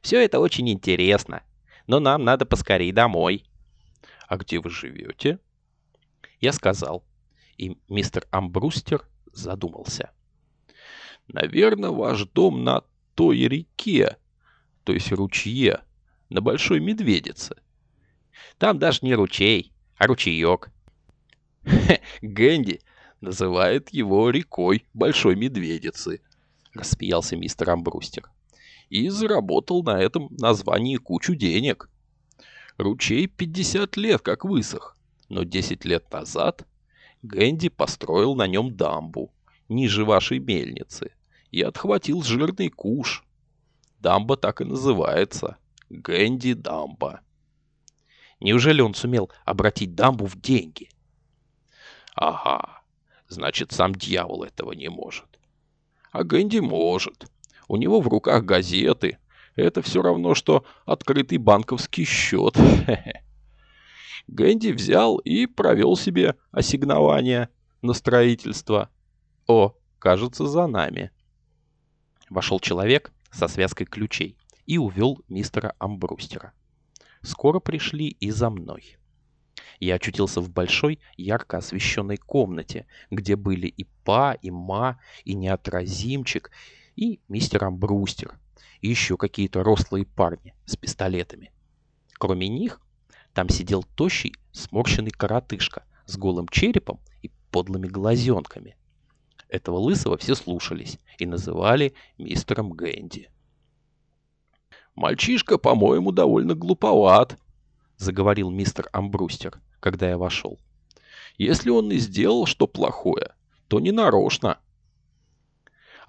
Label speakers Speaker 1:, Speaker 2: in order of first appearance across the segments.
Speaker 1: Все это очень интересно, но нам надо поскорей домой.
Speaker 2: А где вы живете?
Speaker 1: Я сказал, и мистер Амбрустер задумался.
Speaker 2: Наверное, ваш дом на той реке, то есть ручье, на Большой Медведице.
Speaker 1: Там даже не ручей, а ручеек.
Speaker 2: Гэнди называет его рекой Большой Медведицы, рассмеялся мистер Амбрустер. И заработал на этом названии кучу денег. Ручей 50 лет как высох, но 10 лет назад Гэнди построил на нем дамбу ниже вашей мельницы и отхватил жирный куш. Дамба так и называется. Гэнди Дамба.
Speaker 1: Неужели он сумел обратить дамбу в деньги?
Speaker 2: Ага, значит, сам дьявол этого не может. А Гэнди может. У него в руках газеты. Это все равно, что открытый банковский счет. Гэнди взял и провел себе ассигнование на строительство. О, кажется, за нами.
Speaker 1: Вошел человек со связкой ключей и увел мистера Амбрустера. Скоро пришли и за мной. Я очутился в большой, ярко освещенной комнате, где были и Па, и Ма, и Неотразимчик, и мистер Амбрустер, и еще какие-то рослые парни с пистолетами. Кроме них, там сидел тощий, сморщенный коротышка с голым черепом и подлыми глазенками. Этого лысого все слушались и называли мистером Гэнди.
Speaker 2: «Мальчишка, по-моему, довольно глуповат», — заговорил мистер Амбрустер, когда я вошел. «Если он и сделал что плохое, то не нарочно».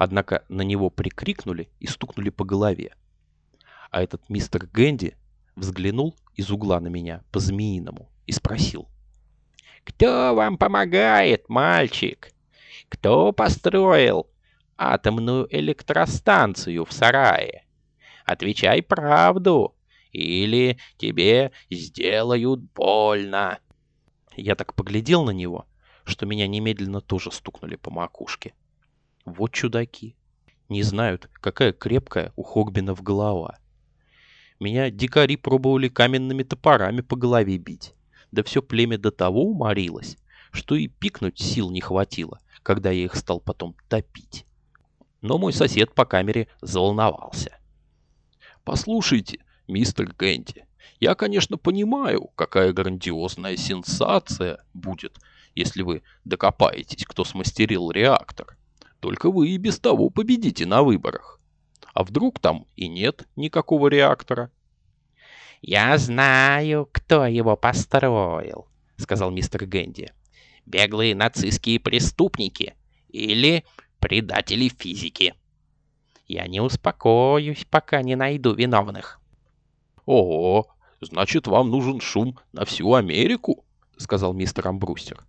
Speaker 1: Однако на него прикрикнули и стукнули по голове. А этот мистер Гэнди взглянул из угла на меня по-змеиному и спросил. «Кто вам помогает, мальчик? Кто построил атомную электростанцию в сарае? Отвечай правду, или тебе сделают больно». Я так поглядел на него, что меня немедленно тоже стукнули по макушке. Вот чудаки. Не знают, какая крепкая у Хогбинов голова. Меня дикари пробовали каменными топорами по голове бить. Да все племя до того уморилось, что и пикнуть сил не хватило, когда я их стал потом топить. Но мой сосед по камере заволновался.
Speaker 2: «Послушайте, мистер Гэнди, я, конечно, понимаю, какая грандиозная сенсация будет, если вы докопаетесь, кто смастерил реактор. Только вы и без того победите на выборах. А вдруг там и нет никакого реактора?
Speaker 1: «Я знаю, кто его построил», — сказал мистер Гэнди. «Беглые нацистские преступники или предатели физики. Я не успокоюсь, пока не найду виновных».
Speaker 2: «Ого, значит, вам нужен шум на всю Америку», — сказал мистер Амбрустер.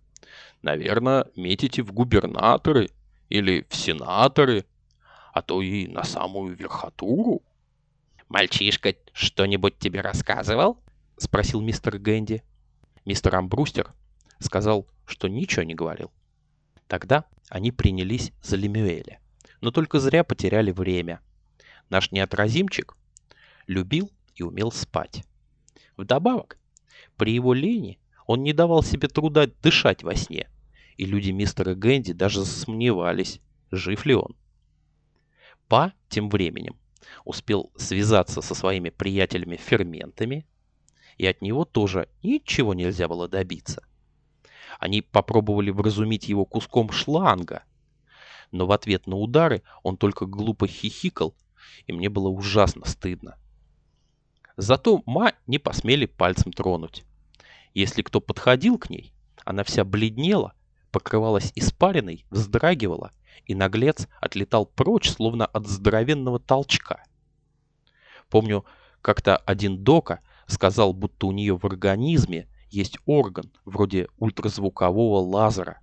Speaker 2: «Наверное, метите в губернаторы или в сенаторы а то и на самую верхотуру.
Speaker 1: «Мальчишка что-нибудь тебе рассказывал?» — спросил мистер Гэнди. Мистер Амбрустер сказал, что ничего не говорил. Тогда они принялись за Лемюэля, но только зря потеряли время. Наш неотразимчик любил и умел спать. Вдобавок, при его лени он не давал себе труда дышать во сне, и люди мистера Гэнди даже засомневались, жив ли он. Па тем временем успел связаться со своими приятелями-ферментами, и от него тоже ничего нельзя было добиться. Они попробовали вразумить его куском шланга, но в ответ на удары он только глупо хихикал, и мне было ужасно стыдно. Зато Ма не посмели пальцем тронуть. Если кто подходил к ней, она вся бледнела, покрывалась испариной, вздрагивала и наглец отлетал прочь, словно от здоровенного толчка. Помню, как-то один дока сказал, будто у нее в организме есть орган, вроде ультразвукового лазера.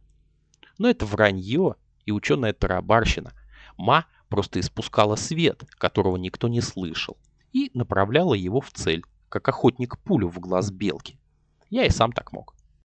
Speaker 1: Но это вранье и ученая тарабарщина. Ма просто испускала свет, которого никто не слышал, и направляла его в цель, как охотник пулю в глаз белки. Я и сам так мог.